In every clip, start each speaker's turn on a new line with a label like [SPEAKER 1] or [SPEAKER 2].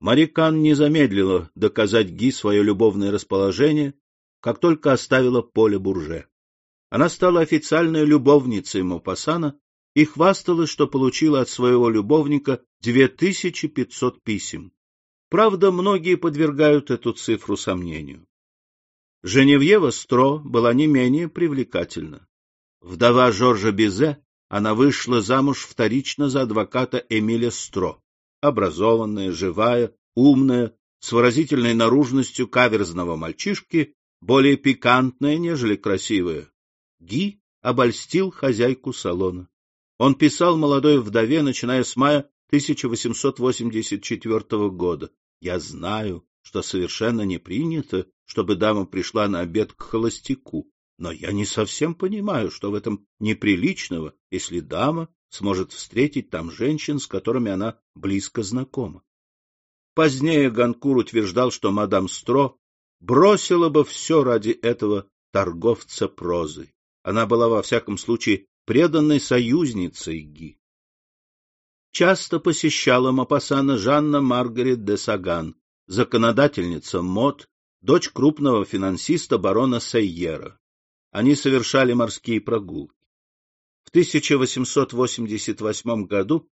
[SPEAKER 1] Марикан не замедлила доказать Ги свое любовное расположение, как только оставила поле Бурже. Она стала официальной любовницей Мопассана и хвасталась, что получила от своего любовника 2500 писем. Правда, многие подвергают эту цифру сомнению. Женевьева Стро была не менее привлекательна. Вдова Жоржа Бизе, она вышла замуж вторично за адвоката Эмиля Стро, образованная, живая, умная, с выразительной наружностью каверзного мальчишки, более пикантная, нежели красивая. Ги обольстил хозяйку салона. Он писал молодой вдове, начиная с мая 1884 года. «Я знаю, что совершенно не принято, чтобы дама пришла на обед к холостяку, но я не совсем понимаю, что в этом неприличного, если дама сможет встретить там женщин, с которыми она близко знакома. Позднее Ганкур утверждал, что мадам Стро бросила бы все ради этого торговца прозой. Она была, во всяком случае, преданной союзницей Ги. Часто посещала Мапасана Жанна Маргарет де Саган, законодательница МОД, дочь крупного финансиста барона Сейера. Они совершали морские прогулки. В 1888 году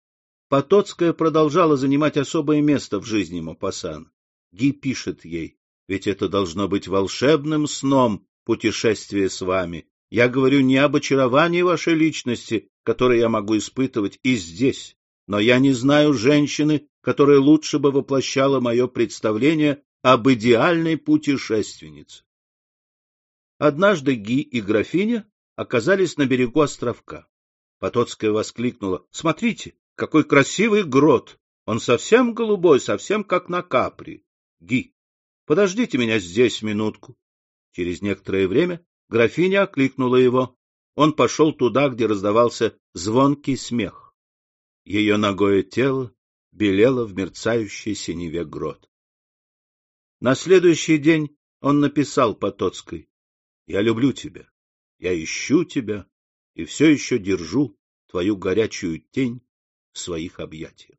[SPEAKER 1] Потоцкая продолжала занимать особое место в жизни Мапасана. Ги пишет ей, ведь это должно быть волшебным сном путешествие с вами, я говорю не об очаровании вашей личности, которое я могу испытывать и здесь, но я не знаю женщины, которая лучше бы воплощала мое представление об идеальной путешественнице. Однажды Ги и графиня оказались на берегу островка. Потоцкая воскликнула. — Смотрите, какой красивый грот! Он совсем голубой, совсем как на капри. Ги, подождите меня здесь минутку. Через некоторое время Графиня окликнула его. Он пошел туда, где раздавался звонкий смех. Ее ногое тело белело в мерцающей синеве грот. На следующий день он написал Потоцкой. «Я люблю тебя, я ищу тебя и все еще держу твою горячую тень в своих объятиях».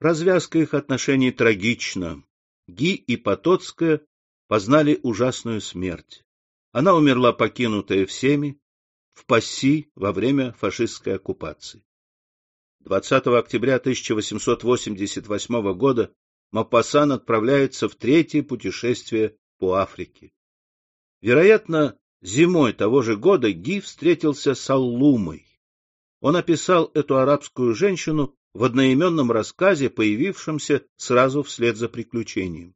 [SPEAKER 1] Развязка их отношений трагична. Ги и Потоцкая познали ужасную смерть. Она умерла покинутая всеми в Пасси во время фашистской оккупации. 20 октября 1888 года Мапасан отправляется в третье путешествие по Африке. Вероятно, зимой того же года Ги встретился с Аллумой. Он описал эту арабскую женщину в одноименном рассказе, появившемся сразу вслед за приключением.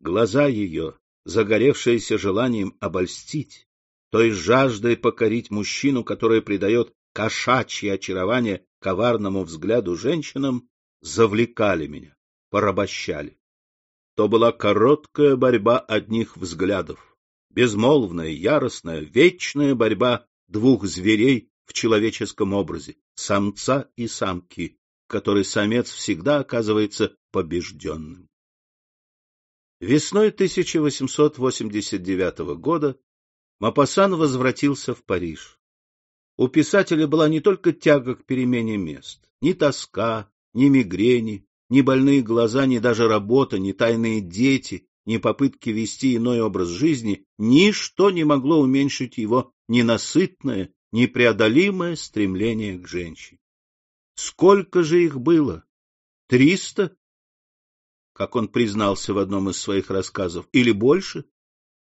[SPEAKER 1] Глаза ее, загоревшиеся желанием обольстить, той жаждой покорить мужчину, который придает кошачье очарование коварному взгляду женщинам, завлекали меня, порабощали. То была короткая борьба одних взглядов, безмолвная, яростная, вечная борьба двух зверей в человеческом образе, самца и самки, в которой самец всегда оказывается побежденным. Весной 1889 года Мапасан возвратился в Париж. У писателя была не только тяга к перемене мест, ни тоска, ни мигрени, ни больные глаза, ни даже работа, ни тайные дети, ни попытки вести иной образ жизни, ничто не могло уменьшить его ненасытное, непреодолимое стремление к женщине. Сколько же их было? Триста? как он признался в одном из своих рассказов, или больше.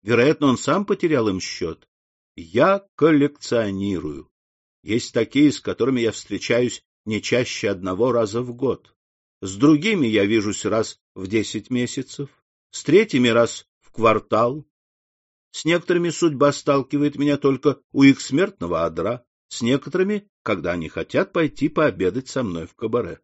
[SPEAKER 1] Вероятно, он сам потерял им счет. Я коллекционирую. Есть такие, с которыми я встречаюсь не чаще одного раза в год. С другими я вижусь раз в десять месяцев, с третьими раз в квартал. С некоторыми судьба сталкивает меня только у их смертного одра, с некоторыми, когда они хотят пойти пообедать со мной в кабаре.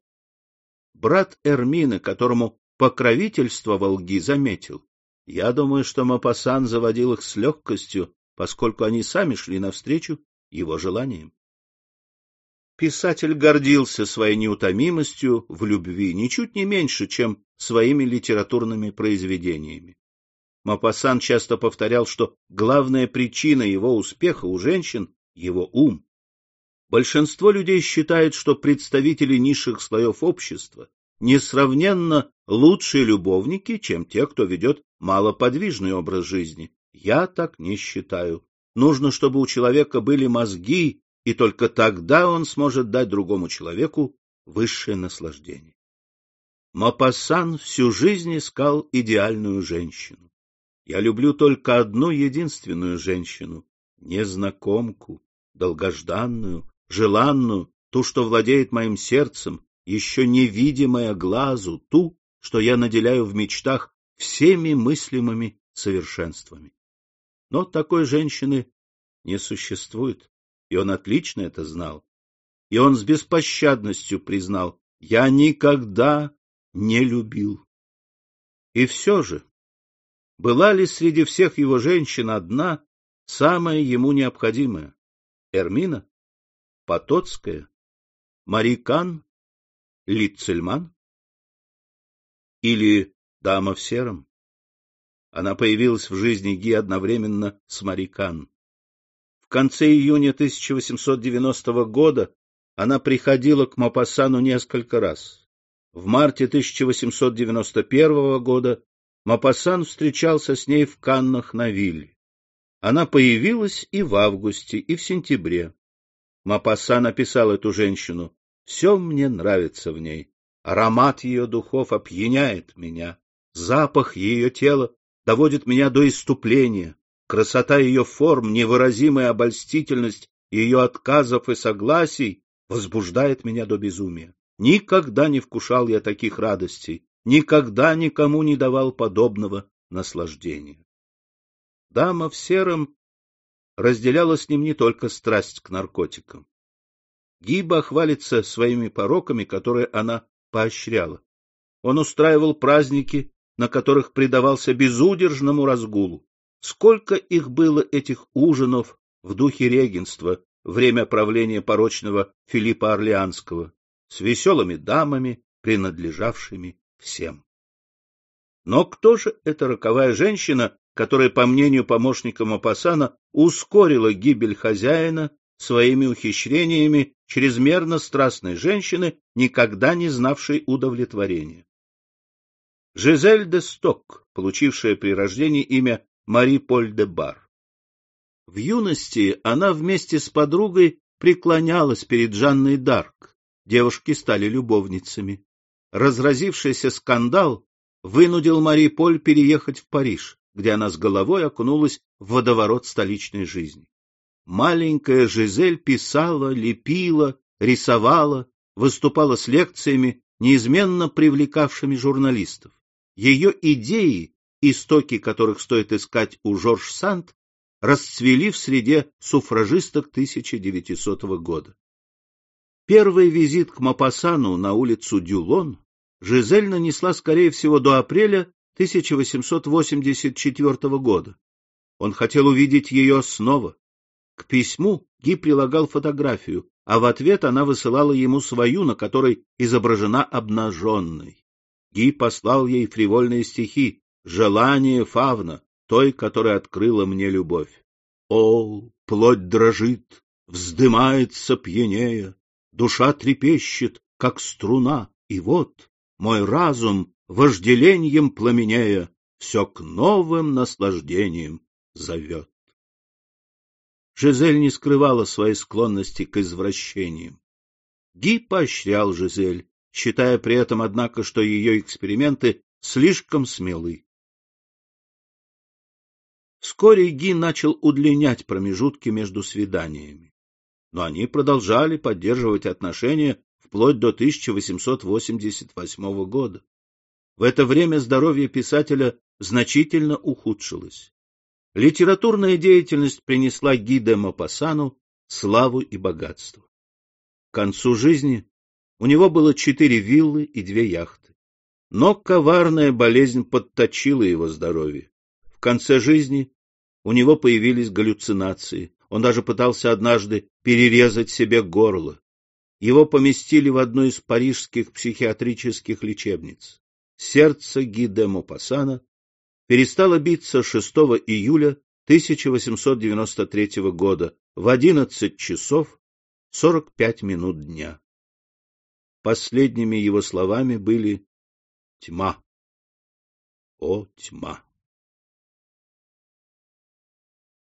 [SPEAKER 1] Брат Эрмина, которому покровительствовал Ги, заметил. Я думаю, что Мапасан заводил их с легкостью, поскольку они сами шли навстречу его желаниям. Писатель гордился своей неутомимостью в любви ничуть не меньше, чем своими литературными произведениями. Мапасан часто повторял, что главная причина его успеха у женщин — его ум. Большинство людей считает, что представители низших слоев общества несравненно лучшие любовники, чем те, кто ведет малоподвижный образ жизни. Я так не считаю. Нужно, чтобы у человека были мозги, и только тогда он сможет дать другому человеку высшее наслаждение. Мапассан всю жизнь искал идеальную женщину. Я люблю только одну единственную женщину — незнакомку, долгожданную, желанную, ту, что владеет моим сердцем, еще невидимая глазу, ту, что я наделяю в мечтах всеми мыслимыми совершенствами. Но такой женщины не существует, и он отлично это знал. И он с беспощадностью признал, я никогда не любил. И все же, была ли среди всех его женщин одна, самая ему необходимая? Эрмина? Потоцкая? Марикан? Литцельман? Или дама в сером? Она появилась в жизни Ги одновременно с Марикан. В конце июня 1890 года она приходила к Мапассану несколько раз. В марте 1891 года Мапассан встречался с ней в Каннах на вилле. Она появилась и в августе, и в сентябре. Мапассан описал эту женщину. Все мне нравится в ней. Аромат ее духов опьяняет меня. Запах ее тела доводит меня до иступления. Красота ее форм, невыразимая обольстительность ее отказов и согласий возбуждает меня до безумия. Никогда не вкушал я таких радостей, никогда никому не давал подобного наслаждения. Дама в сером разделяла с ним не только страсть к наркотикам. Гиба хвалится своими пороками, которые она поощряла. Он устраивал праздники, на которых предавался безудержному разгулу. Сколько их было этих ужинов в духе регенства, время правления порочного Филиппа Орлеанского, с веселыми дамами, принадлежавшими всем. Но кто же эта роковая женщина, которая, по мнению помощника Мапасана, ускорила гибель хозяина своими ухищрениями чрезмерно страстной женщины, никогда не знавшей удовлетворения? Жизель де Сток, получившая при рождении имя Мари Поль де Бар. В юности она вместе с подругой преклонялась перед Жанной Дарк. Девушки стали любовницами. Разразившийся скандал вынудил Мари Поль переехать в Париж, где она с головой окунулась в водоворот столичной жизни. Маленькая Жизель писала, лепила, рисовала, выступала с лекциями, неизменно привлекавшими журналистов. Ее идеи, истоки которых стоит искать у Жорж Санд, расцвели в среде суфражисток 1900 года. Первый визит к Мапасану на улицу Дюлон Жизель нанесла, скорее всего, до апреля 1884 года. Он хотел увидеть ее снова. К письму Ги прилагал фотографию, а в ответ она высылала ему свою, на которой изображена обнаженной. Ги послал ей фривольные стихи «Желание фавна», той, которая открыла мне любовь. О, плоть дрожит, вздымается пьянея, душа трепещет, как струна, и вот мой разум, вожделеньем пламенея, все к новым наслаждениям зовет. Жизель не скрывала своей склонности к извращениям. Ги поощрял Жизель, считая при этом, однако, что ее эксперименты слишком смелы. Вскоре Ги начал удлинять промежутки между свиданиями. Но они продолжали поддерживать отношения вплоть до 1888 года. В это время здоровье писателя значительно ухудшилось. Литературная деятельность принесла Гиде Мопассану славу и богатство. К концу жизни у него было четыре виллы и две яхты. Но коварная болезнь подточила его здоровье. В конце жизни у него появились галлюцинации. Он даже пытался однажды перерезать себе горло. Его поместили в одну из парижских психиатрических лечебниц. Сердце Гиде Мопассана перестало биться 6 июля 1893 года в 11 часов 45 минут дня. Последними его словами были «Тьма! О, тьма!»